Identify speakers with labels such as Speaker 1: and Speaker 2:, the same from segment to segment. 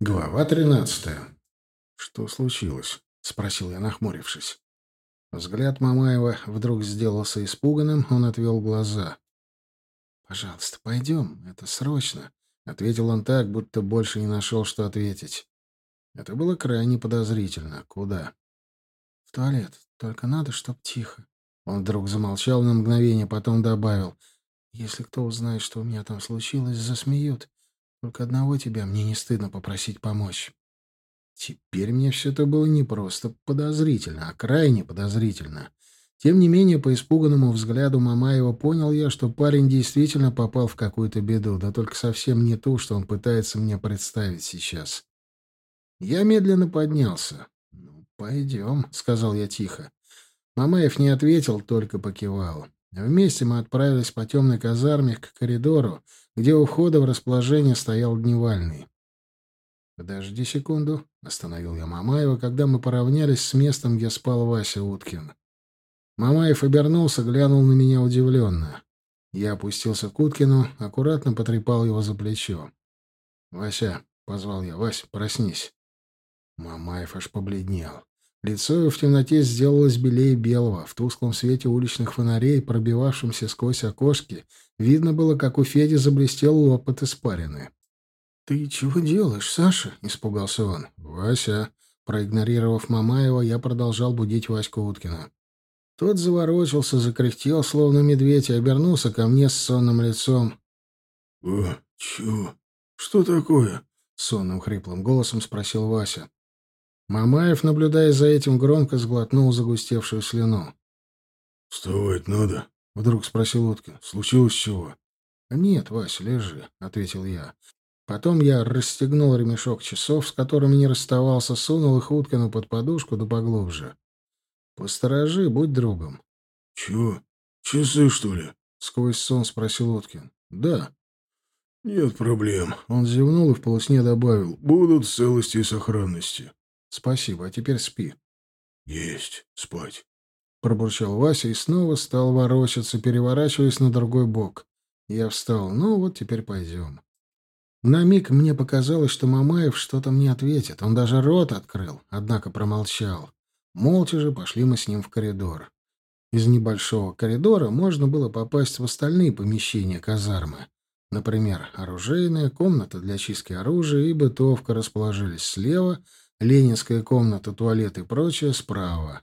Speaker 1: Глава тринадцатая. «Что случилось?» — спросил я, нахмурившись. Взгляд Мамаева вдруг сделался испуганным, он отвел глаза. «Пожалуйста, пойдем, это срочно», — ответил он так, будто больше не нашел, что ответить. Это было крайне подозрительно. Куда? «В туалет. Только надо, чтоб тихо». Он вдруг замолчал на мгновение, потом добавил. «Если кто узнает, что у меня там случилось, засмеют. Только одного тебя мне не стыдно попросить помочь. Теперь мне все это было не просто подозрительно, а крайне подозрительно. Тем не менее, по испуганному взгляду Мамаева понял я, что парень действительно попал в какую-то беду, да только совсем не ту, что он пытается мне представить сейчас. Я медленно поднялся. «Ну, пойдем», — сказал я тихо. Мамаев не ответил, только покивал. Вместе мы отправились по темной казарме к коридору, где у входа в расположение стоял дневальный. «Подожди секунду», — остановил я Мамаева, когда мы поравнялись с местом, где спал Вася Уткин. Мамаев обернулся, глянул на меня удивленно. Я опустился к Уткину, аккуратно потрепал его за плечо. «Вася», — позвал я, — «Вась, проснись». Мамаев аж побледнел. Лицо его в темноте сделалось белее белого. В тусклом свете уличных фонарей, пробивавшемся сквозь окошки, видно было, как у Феди заблестел лоб от испарины. «Ты чего делаешь, Саша?» — испугался он. «Вася». Проигнорировав Мамаева, я продолжал будить Ваську Уткина. Тот заворочился, закряхтел, словно медведь, и обернулся ко мне с сонным лицом.
Speaker 2: «О, чё? Что такое?»
Speaker 1: — сонным хриплым голосом спросил Вася. Мамаев, наблюдая за этим, громко сглотнул загустевшую слюну.
Speaker 2: «Вставать надо?» — вдруг спросил Уткин. «Случилось чего?»
Speaker 1: «Нет, Вася, лежи», — ответил я. Потом я расстегнул ремешок часов, с которыми не расставался, сунул их Уткину под подушку да поглубже. «Посторожи, будь другом».
Speaker 2: «Чего? Часы, что ли?»
Speaker 1: — сквозь сон спросил Уткин. «Да».
Speaker 2: «Нет проблем». Он зевнул и в полусне добавил. «Будут целости и сохранности».
Speaker 1: Спасибо, а теперь спи.
Speaker 2: Есть, спать.
Speaker 1: Пробурчал Вася и снова стал ворочаться, переворачиваясь на другой бок. Я встал. Ну вот, теперь пойдем. На миг мне показалось, что Мамаев что-то мне ответит. Он даже рот открыл, однако промолчал. Молча же пошли мы с ним в коридор. Из небольшого коридора можно было попасть в остальные помещения казармы. Например, оружейная, комната для чистки оружия и бытовка расположились слева — Ленинская комната, туалет и прочее справа.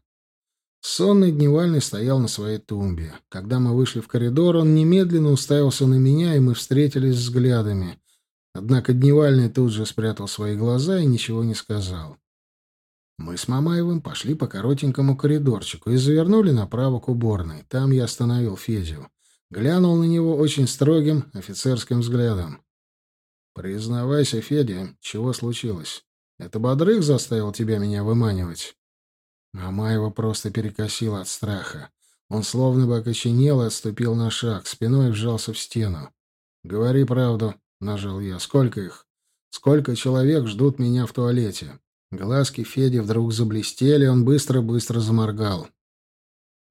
Speaker 1: Сонный дневальный стоял на своей тумбе. Когда мы вышли в коридор, он немедленно уставился на меня, и мы встретились взглядами. Однако дневальный тут же спрятал свои глаза и ничего не сказал. Мы с Мамаевым пошли по коротенькому коридорчику и завернули направо к уборной. Там я остановил Федю. Глянул на него очень строгим офицерским взглядом. «Признавайся, Федя, чего случилось?» Это Бодрых заставил тебя меня выманивать?» Мамаева просто перекосила от страха. Он словно бы окоченел и отступил на шаг, спиной вжался в стену. «Говори правду», — нажал я. «Сколько их? Сколько человек ждут меня в туалете?» Глазки Феди вдруг заблестели, он быстро-быстро заморгал.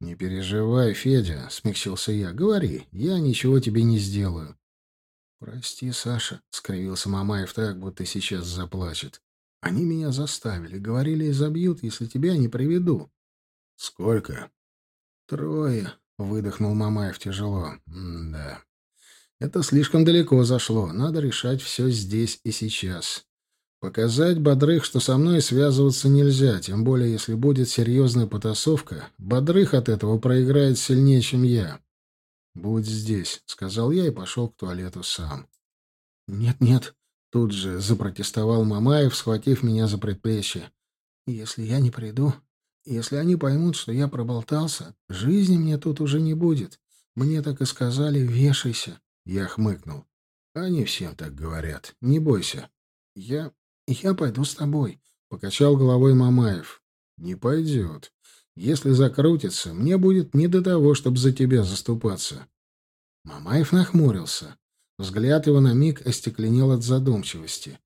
Speaker 1: «Не переживай, Федя», — смягчился я. «Говори, я ничего тебе не сделаю». «Прости, Саша», — скривился Мамаев так, будто сейчас заплачет. Они меня заставили. Говорили, изобьют, если тебя не приведу. — Сколько? — Трое, — выдохнул Мамаев тяжело. — Да. Это слишком далеко зашло. Надо решать все здесь и сейчас. Показать Бодрых, что со мной связываться нельзя, тем более, если будет серьезная потасовка. Бодрых от этого проиграет сильнее, чем я. «Будь здесь», — сказал я и пошел к туалету сам. «Нет-нет», Тут же запротестовал Мамаев, схватив меня за предплечье. «Если я не приду, если они поймут, что я проболтался, жизни мне тут уже не будет. Мне так и сказали, вешайся». Я хмыкнул. «Они всем так говорят. Не бойся». «Я... я пойду с тобой», — покачал головой Мамаев. «Не пойдет. Если закрутится, мне будет не до того, чтобы за тебя заступаться». Мамаев нахмурился. Взгляд его на миг остекленел от задумчивости.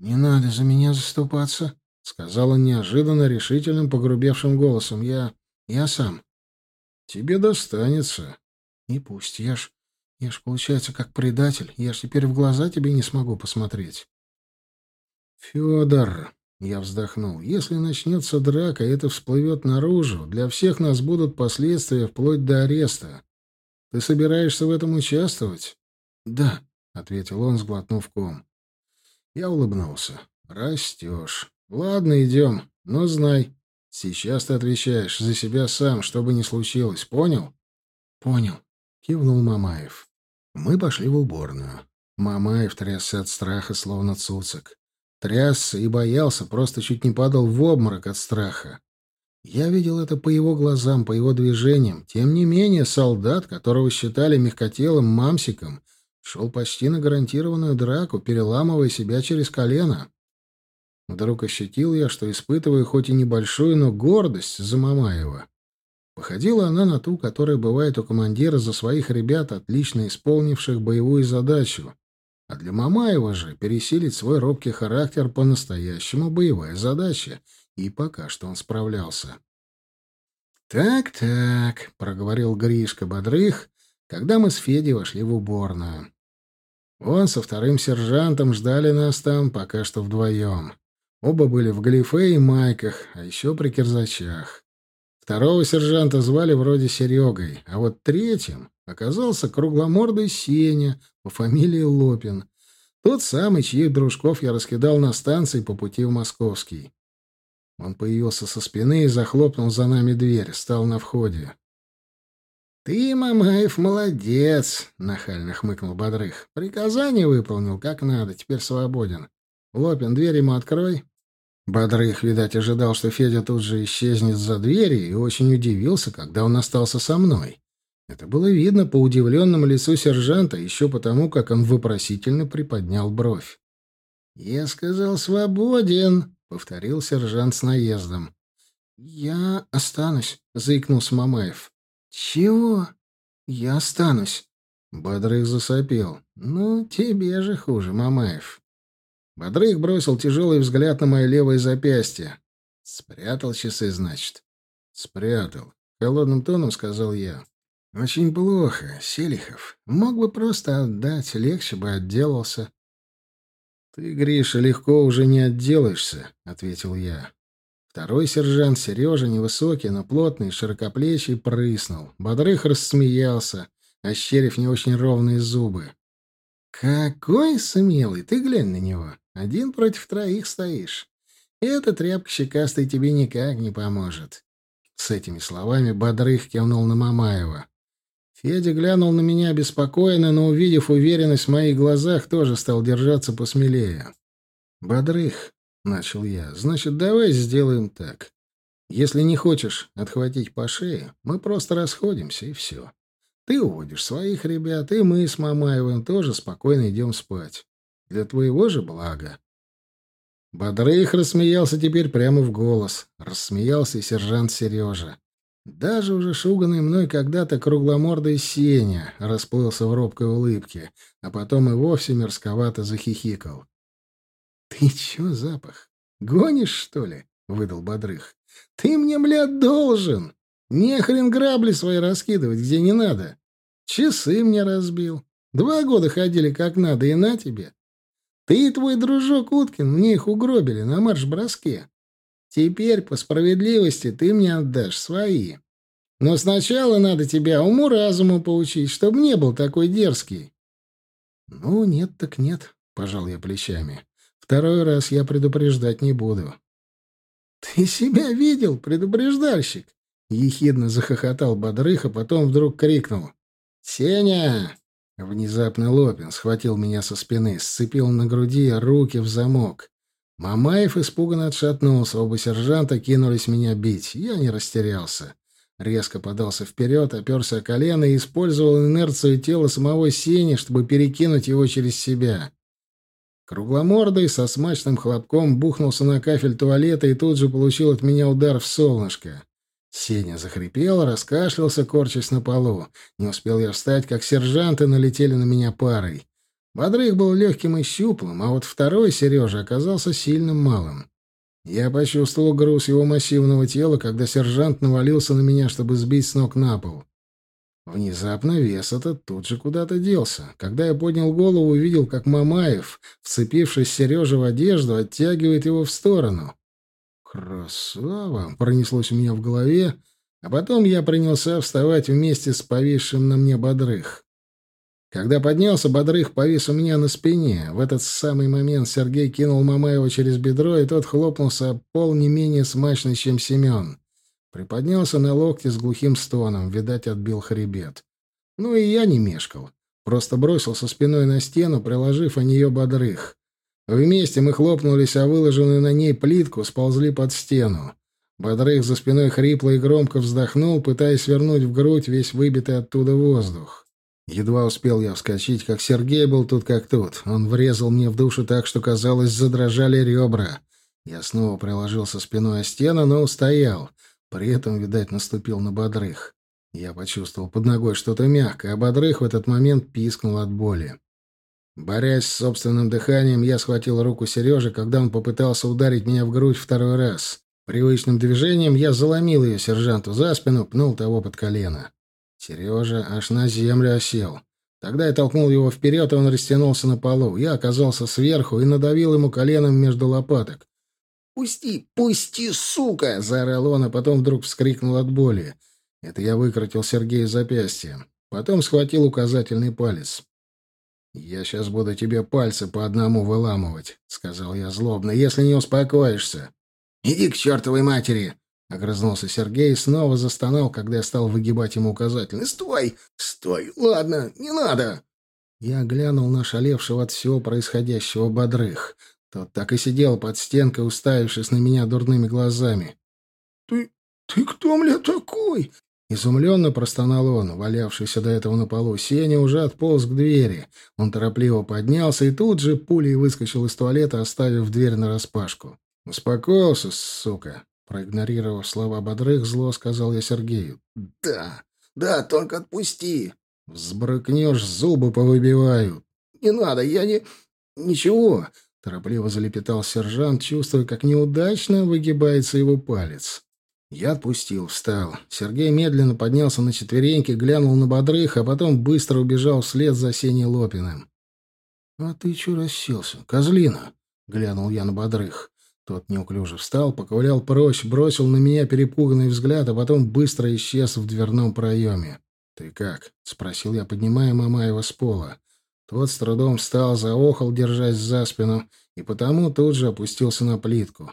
Speaker 1: «Не надо за меня заступаться», — сказал он неожиданно решительным, погрубевшим голосом. «Я... я сам». «Тебе достанется». «И пусть. Я ж... я ж, получается, как предатель. Я ж теперь в глаза тебе не смогу посмотреть». «Федор», — я вздохнул, — «если начнется драка, это всплывет наружу, для всех нас будут последствия вплоть до ареста. Ты собираешься в этом участвовать?» «Да», — ответил он, сглотнув ком. Я улыбнулся. «Растешь. Ладно, идем. Но знай, сейчас ты отвечаешь за себя сам, что бы ни случилось. Понял?» «Понял», — кивнул Мамаев. Мы пошли в уборную. Мамаев трясся от страха, словно цуцик. Трясся и боялся, просто чуть не падал в обморок от страха. Я видел это по его глазам, по его движениям. Тем не менее, солдат, которого считали мягкотелым мамсиком, шел почти на гарантированную драку, переламывая себя через колено. Вдруг ощутил я, что испытываю хоть и небольшую, но гордость за Мамаева. Походила она на ту, которая бывает у командира за своих ребят, отлично исполнивших боевую задачу. А для Мамаева же пересилить свой робкий характер по-настоящему боевая задача, и пока что он справлялся. «Так-так», — проговорил Гришка Бодрых, когда мы с Федей вошли в уборную. Он со вторым сержантом ждали нас там пока что вдвоем. Оба были в галифе и майках, а еще при кирзачах. Второго сержанта звали вроде Серегой, а вот третьим оказался кругломордый Сеня по фамилии Лопин. Тот самый, чьих дружков я раскидал на станции по пути в Московский. Он появился со спины и захлопнул за нами дверь, стал на входе. «Ты, Мамаев, молодец!» — нахально хмыкнул Бодрых. «Приказание выполнил как надо, теперь свободен. Лопин, дверь ему открой». Бодрых, видать, ожидал, что Федя тут же исчезнет за дверью, и очень удивился, когда он остался со мной. Это было видно по удивленному лицу сержанта, еще потому, как он вопросительно приподнял бровь. «Я сказал, свободен», — повторил сержант с наездом. «Я останусь», — заикнулся Мамаев. «Чего? Я останусь». Бодрых засопел. «Ну, тебе же хуже, Мамаев». Бодрых бросил тяжелый взгляд на мое левое запястье. «Спрятал часы, значит?» «Спрятал», — холодным тоном сказал я. «Очень плохо, Селихов. Мог бы просто отдать, легче бы отделался». «Ты, Гриша, легко уже не отделаешься», — ответил я. Второй сержант Сережа, невысокий, но плотный, широкоплечий, прыснул. Бодрых рассмеялся, ощерив не очень ровные зубы. «Какой смелый! Ты глянь на него. Один против троих стоишь. Эта тряпка щекастая тебе никак не поможет». С этими словами Бодрых кивнул на Мамаева. Федя глянул на меня обеспокоенно, но, увидев уверенность в моих глазах, тоже стал держаться посмелее. «Бодрых», — начал я, — «значит, давай сделаем так. Если не хочешь отхватить по шее, мы просто расходимся, и все. Ты уводишь своих ребят, и мы с Мамаевым тоже спокойно идем спать. Для твоего же блага. Бодрых рассмеялся теперь прямо в голос. Рассмеялся и сержант Сережа. Даже уже шуганный мной когда-то кругломордый Сеня расплылся в робкой улыбке, а потом и вовсе мерзковато захихикал. — Ты чё, запах? Гонишь, что ли? — выдал Бодрых. — Ты мне, блядь, должен! Не хрен грабли свои раскидывать, где не надо. Часы мне разбил. Два года ходили как надо, и на тебе. Ты и твой дружок Уткин мне их угробили на марш-броске. Теперь, по справедливости, ты мне отдашь свои. Но сначала надо тебя уму-разуму поучить, чтобы не был такой дерзкий. — Ну, нет так нет, — пожал я плечами. Второй раз я предупреждать не буду. — Ты себя видел, предупреждальщик? Ехидно захохотал Бодрых, а потом вдруг крикнул. «Сеня!» Внезапно Лопин схватил меня со спины, сцепил на груди руки в замок. Мамаев испуганно отшатнулся, оба сержанта кинулись меня бить. Я не растерялся. Резко подался вперед, оперся о колено и использовал инерцию тела самого Сени, чтобы перекинуть его через себя. Кругломордый со смачным хлопком бухнулся на кафель туалета и тут же получил от меня удар в солнышко. Сеня захрипел, раскашлялся, корчась на полу. Не успел я встать, как сержанты налетели на меня парой. Бодрых был легким и щуплым, а вот второй, Сережа, оказался сильным малым. Я почувствовал груз его массивного тела, когда сержант навалился на меня, чтобы сбить с ног на пол. Внезапно вес этот тут же куда-то делся. Когда я поднял голову, увидел, как Мамаев, вцепившись Сереже в одежду, оттягивает его в сторону. «Красава!» — пронеслось у меня в голове, а потом я принялся вставать вместе с повисшим на мне бодрых. Когда поднялся, Бодрых повис у меня на спине. В этот самый момент Сергей кинул Мамаева через бедро, и тот хлопнулся пол не менее смачный, чем Семен. Приподнялся на локте с глухим стоном, видать, отбил хребет. Ну и я не мешкал. Просто бросился спиной на стену, приложив о нее Бодрых. Вместе мы хлопнулись, а выложенную на ней плитку сползли под стену. Бодрых за спиной хрипло и громко вздохнул, пытаясь вернуть в грудь весь выбитый оттуда воздух. Едва успел я вскочить, как Сергей был тут как тут. Он врезал мне в душу так, что, казалось, задрожали ребра. Я снова приложился спиной о стену, но устоял. При этом, видать, наступил на бодрых. Я почувствовал под ногой что-то мягкое, а бодрых в этот момент пискнул от боли. Борясь с собственным дыханием, я схватил руку Сережи, когда он попытался ударить меня в грудь второй раз. Привычным движением я заломил ее сержанту за спину, пнул того под колено. Сережа аж на землю осел. Тогда я толкнул его вперед, и он растянулся на полу. Я оказался сверху и надавил ему коленом между лопаток. «Пусти, пусти, сука!» — заорал он, а потом вдруг вскрикнул от боли. Это я выкрутил Сергея запястье. Потом схватил указательный палец. «Я сейчас буду тебе пальцы по одному выламывать», — сказал я злобно, — «если не успокоишься». «Иди к чертовой матери!» Огрызнулся Сергей и снова застонал, когда я стал выгибать ему указательный. «Стой! Стой! Ладно, не надо!» Я глянул на шалевшего от всего происходящего бодрых. Тот так и сидел под стенкой, уставившись на меня дурными глазами. «Ты... ты кто, мне такой?» Изумленно простонал он, валявшийся до этого на полу. Сеня уже отполз к двери. Он торопливо поднялся и тут же пулей выскочил из туалета, оставив дверь нараспашку. «Успокоился, сука!» Проигнорировав слова бодрых, зло сказал я Сергею. «Да, да, только отпусти!» «Взбрыкнешь, зубы повыбиваю!» «Не надо, я не... ничего!» Торопливо залепетал сержант, чувствуя, как неудачно выгибается его палец. Я отпустил, встал. Сергей медленно поднялся на четвереньки, глянул на бодрых, а потом быстро убежал вслед за Сеней Лопиным. — А ты чё расселся, козлина? — глянул я на бодрых. Тот неуклюже встал, поковылял прочь, бросил на меня перепуганный взгляд, а потом быстро исчез в дверном проеме. «Ты как?» — спросил я, поднимая Мамаева с пола. Тот с трудом встал, заохал, держась за спину, и потому тут же опустился на плитку.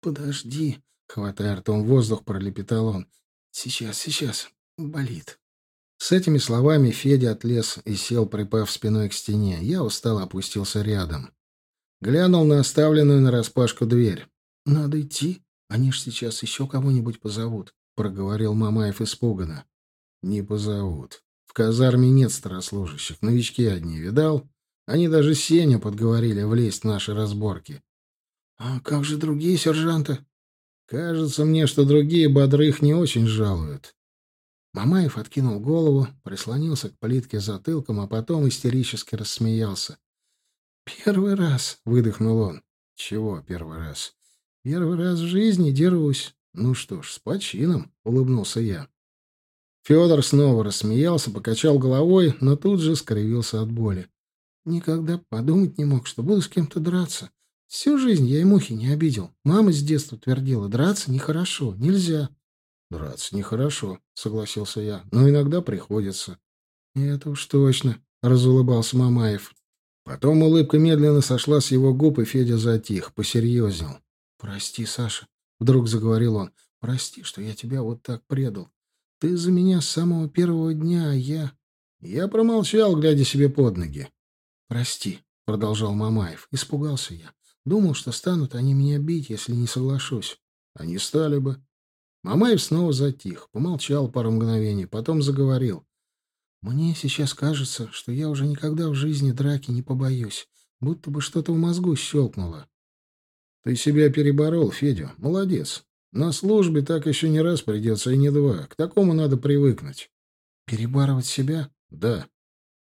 Speaker 1: «Подожди», — хватая ртом воздух, пролепетал он. «Сейчас, сейчас. Болит». С этими словами Федя отлез и сел, припав спиной к стене. Я устало опустился рядом. Глянул на оставленную нараспашку дверь. «Надо идти. Они ж сейчас еще кого-нибудь позовут», — проговорил Мамаев испуганно. «Не позовут. Казарме нет старослужащих. Новички одни, видал? Они даже Сеню подговорили влезть в наши разборки». «А как же другие сержанты?» «Кажется мне, что другие бодрых не очень жалуют». Мамаев откинул голову, прислонился к плитке затылком, а потом истерически рассмеялся. «Первый раз», — выдохнул он. «Чего первый раз?» «Первый раз в жизни дерусь». «Ну что ж, с почином», — улыбнулся я. Федор снова рассмеялся, покачал головой, но тут же скривился от боли. «Никогда подумать не мог, что буду с кем-то драться. Всю жизнь я и мухи не обидел. Мама с детства твердила, драться нехорошо, нельзя». «Драться нехорошо», — согласился я, — «но иногда приходится». «Это уж точно», — разулыбался Мамаев. Потом улыбка медленно сошла с его губ, и Федя затих, посерьезнел. «Прости, Саша», — вдруг заговорил он, — «прости, что я тебя вот так предал. Ты за меня с самого первого дня, а я...» Я промолчал, глядя себе под ноги. «Прости», — продолжал Мамаев, — испугался я. Думал, что станут они меня бить, если не соглашусь. Они стали бы. Мамаев снова затих, помолчал пару мгновений, потом заговорил. Мне сейчас кажется, что я уже никогда в жизни драки не побоюсь, будто бы что-то в мозгу щелкнуло. Ты себя переборол, Федя. Молодец. На службе так еще не раз придется, и не два. К такому надо привыкнуть. Перебарывать себя? Да.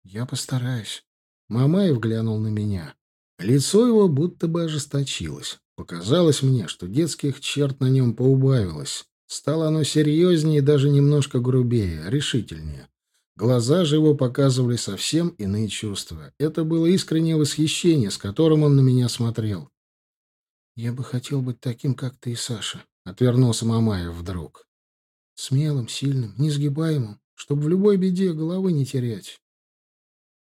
Speaker 1: Я постараюсь. Мамаев глянул на меня. Лицо его будто бы ожесточилось. Показалось мне, что детских черт на нем поубавилось. Стало оно серьезнее и даже немножко грубее, решительнее. Глаза же его показывали совсем иные чувства. Это было искреннее восхищение, с которым он на меня смотрел. «Я бы хотел быть таким, как ты и Саша», — отвернулся Мамаев вдруг. «Смелым, сильным, несгибаемым, чтобы в любой беде головы не терять».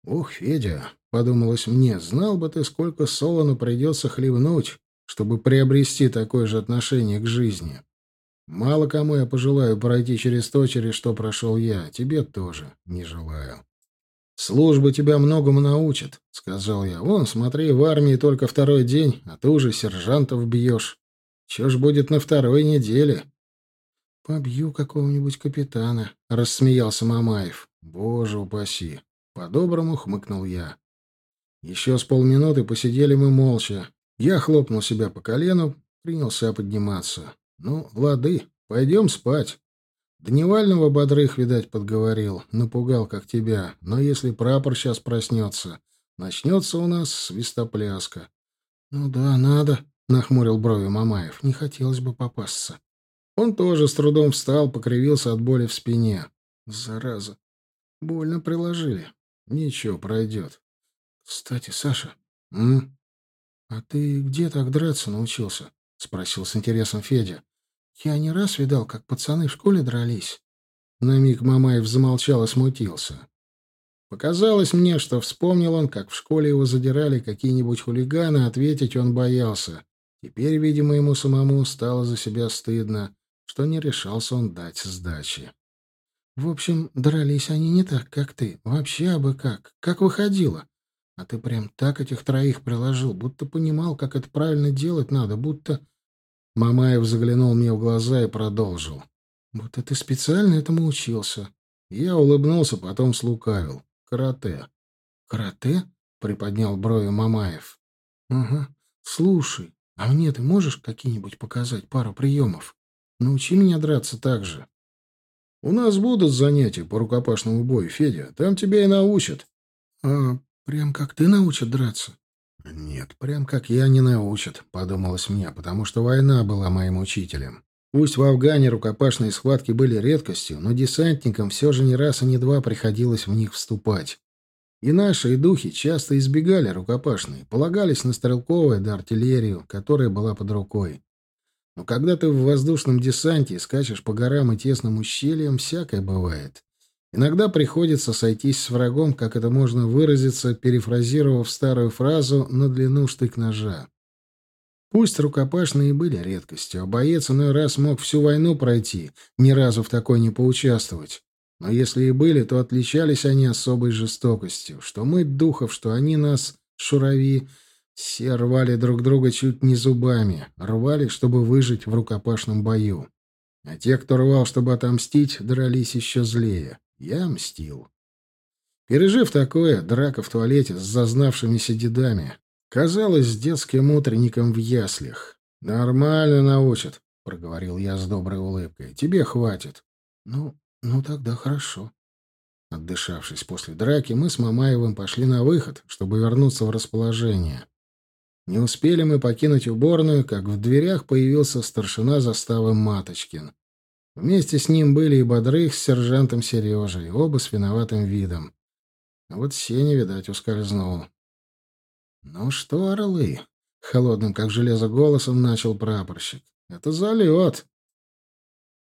Speaker 1: «Ух, Федя», — подумалось мне, — «знал бы ты, сколько солоно придется хлебнуть, чтобы приобрести такое же отношение к жизни». Мало кому я пожелаю пройти через то, через что прошел я. Тебе тоже не желаю. «Служба тебя многому научит», — сказал я. «Вон, смотри, в армии только второй день, а ты уже сержантов бьешь. Че ж будет на второй неделе?» «Побью какого-нибудь капитана», — рассмеялся Мамаев. «Боже упаси!» — по-доброму хмыкнул я. Еще с полминуты посидели мы молча. Я хлопнул себя по колену, принялся подниматься. Ну, лады, пойдем спать. Дневального Бодрых, видать, подговорил, напугал, как тебя. Но если прапор сейчас проснется, начнется у нас свистопляска. — Ну да, надо, — нахмурил брови Мамаев. — Не хотелось бы попасться. Он тоже с трудом встал, покривился от боли в спине. Зараза. Больно приложили. Ничего, пройдет. Кстати, Саша. М? А ты где так драться научился? — спросил с интересом Федя. «Я не раз видал, как пацаны в школе дрались». На миг Мамаев замолчал и смутился. Показалось мне, что вспомнил он, как в школе его задирали какие-нибудь хулиганы, ответить он боялся. Теперь, видимо, ему самому стало за себя стыдно, что не решался он дать сдачи. «В общем, дрались они не так, как ты. Вообще абы как. Как выходило. А ты прям так этих троих приложил, будто понимал, как это правильно делать надо, будто...» Мамаев заглянул мне в глаза и продолжил. «Будто ты специально этому учился». Я улыбнулся, потом слукавил. «Карате». «Карате?» — приподнял брови Мамаев. «Ага. Слушай, а мне ты можешь какие-нибудь показать пару приемов? Научи меня драться так же».
Speaker 2: «У нас будут занятия по рукопашному бою, Федя. Там тебя и научат».
Speaker 1: «А Прям как ты научат драться?
Speaker 2: Нет, прям как я не научат, подумалось мне, потому что война была моим учителем. Пусть в Афгане рукопашные схватки были редкостью, но десантникам все же не раз и не два приходилось в них вступать. И наши, и духи часто избегали рукопашной, полагались на стрелковое да артиллерию, которая была под рукой. Но когда ты в воздушном десанте скачешь по горам и тесным ущельям, всякое бывает. Иногда приходится сойтись с врагом, как это можно выразиться, перефразировав старую фразу на длину штык-ножа. Пусть рукопашные были редкостью, а боец иной раз мог всю войну пройти, ни разу в такой не поучаствовать. Но если и были, то отличались они особой жестокостью. Что мы, духов, что они нас, шурави, все рвали друг друга чуть не зубами, рвали, чтобы выжить в рукопашном бою. А те, кто рвал, чтобы отомстить, дрались еще злее. Я мстил. Пережив такое, драка в туалете с зазнавшимися дедами, казалось детским утренником в яслях. «Нормально научат», — проговорил я с доброй улыбкой. «Тебе хватит».
Speaker 1: «Ну, ну тогда хорошо».
Speaker 2: Отдышавшись после драки, мы с Мамаевым пошли на выход, чтобы вернуться в расположение. Не успели мы покинуть уборную, как в дверях появился старшина заставы Маточкин. Вместе с ним были и Бодрых с сержантом Сережей, оба с виноватым видом. А вот Сеня, видать, ускользнул. «Ну что, орлы?» — холодным, как железо, голосом начал прапорщик. «Это залет.